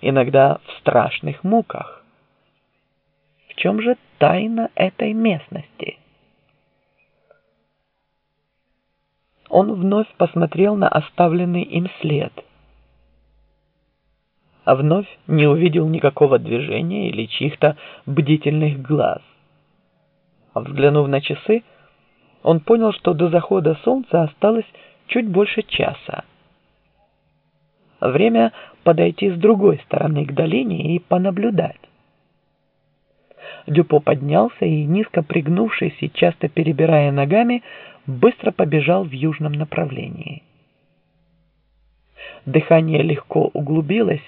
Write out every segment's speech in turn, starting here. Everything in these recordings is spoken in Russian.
иногда в страшных муках. В чем же тайна этой местности? Он вновь посмотрел на оставленный им след, а вновь не увидел никакого движения или чьих-то бдительных глаз. А взглянув на часы, он понял, что до захода солнца осталось чуть больше часа. Время подойти с другой стороны к долине и понаблюдать. Дюпо поднялся и, низко пригнувшись и часто перебирая ногами, быстро побежал в южном направлении. Дыхание легко углубилось,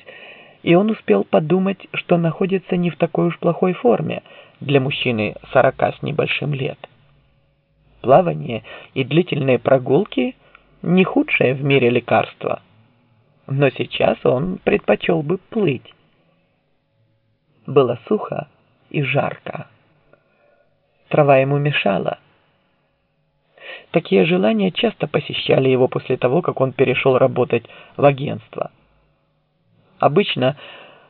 и он успел подумать, что находится не в такой уж плохой форме для мужчины сорока с небольшим лет. Плавание и длительные прогулки – не худшее в мире лекарство, но сейчас он предпочел бы плыть. Было сухо и жарко. Трава ему мешала. Такие желания часто посещали его после того, как он перешел работать в агентство. Обычно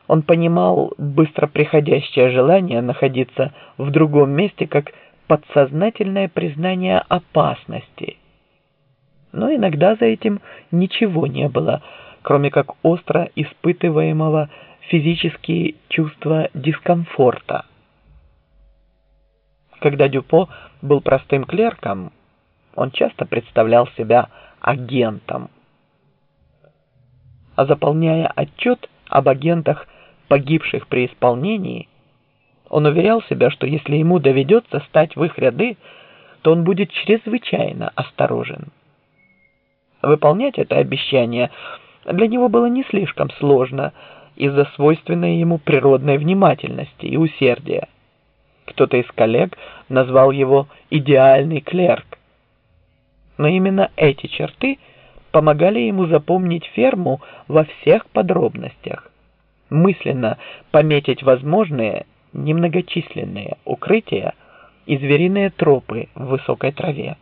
он понимал быстро приходящее желание находиться в другом месте как подсознательное признание опасности. Но иногда за этим ничего не было, кроме как остро испытываемого физические чувства дискомфорта. Когда Дюпо был простым клерком, он часто представлял себя агентом. А заполняя отчет об агентах, погибших при исполнении, он уверял себя, что если ему доведется стать в их ряды, то он будет чрезвычайно осторожен. Выполнять это обещание для него было не слишком сложно из-за свойственной ему природной внимательности и усердия. Кто-то из коллег назвал его «идеальный клерк». Но именно эти черты помогали ему запомнить ферму во всех подробностях, мысленно пометить возможные немногочисленные укрытия и звериные тропы в высокой траве,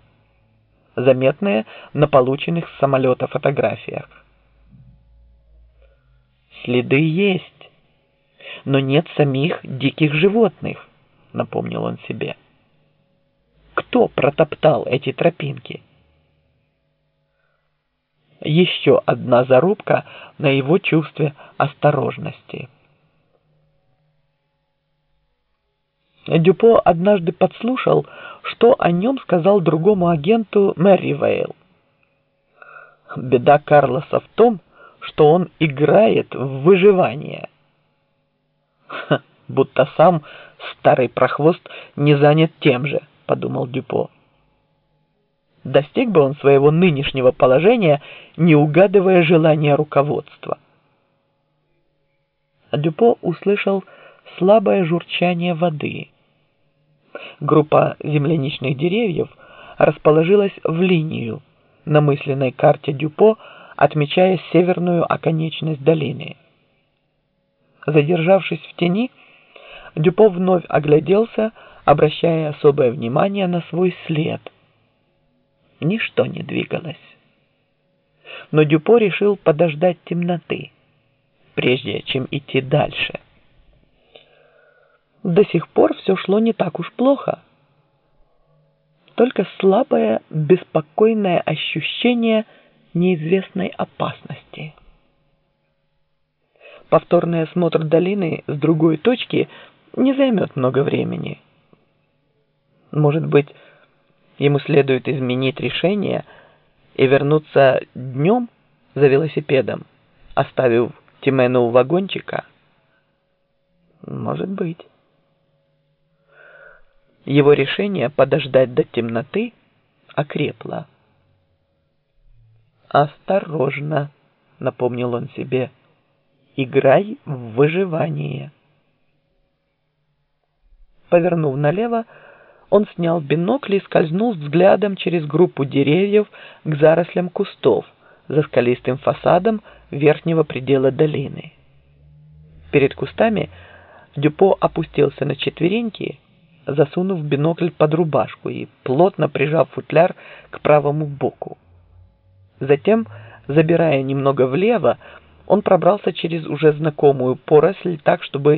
заметные на полученных с самолета фотографиях. Следы есть, но нет самих диких животных напомнил он себе. Кто протоптал эти тропинки? Еще одна зарубка на его чувстве осторожности. Дюпо однажды подслушал, что о нем сказал другому агенту Мэривейл. Беда Карлоса в том, что он играет в выживание. Ха, будто сам старый прохвост не занят тем же, подумал Дюпо. Достиг бы он своего нынешнего положения, не угадывая желания руководства. Дюпо услышал слабое журчание воды. Группа земляничных деревьев расположилась в линию на мысленной карте Дюпо, отмечая северную оконечность долины. Задержавшись в тени, Дюпо вновь огляделся, обращая особое внимание на свой след. Ничто не двигалось. Но Дюпо решил подождать темноты, прежде чем идти дальше. До сих пор все шло не так уж плохо. Только слабое, беспокойное ощущение неизвестной опасности. Повторный осмотр долины с другой точки – не займет много времени. Может быть, ему следует изменить решение и вернуться днем за велосипедом, оставив Тимену у вагончика? Может быть. Его решение подождать до темноты окрепло. «Осторожно», — напомнил он себе, — «играй в выживание». Повернув налево, он снял бинокль и скользнул взглядом через группу деревьев к зарослям кустов за скалистым фасадом верхнего предела долины. Перед кустами Дюпо опустился на четвереньки, засунув бинокль под рубашку и плотно прижав футляр к правому боку. Затем, забирая немного влево, он пробрался через уже знакомую поросль так, чтобы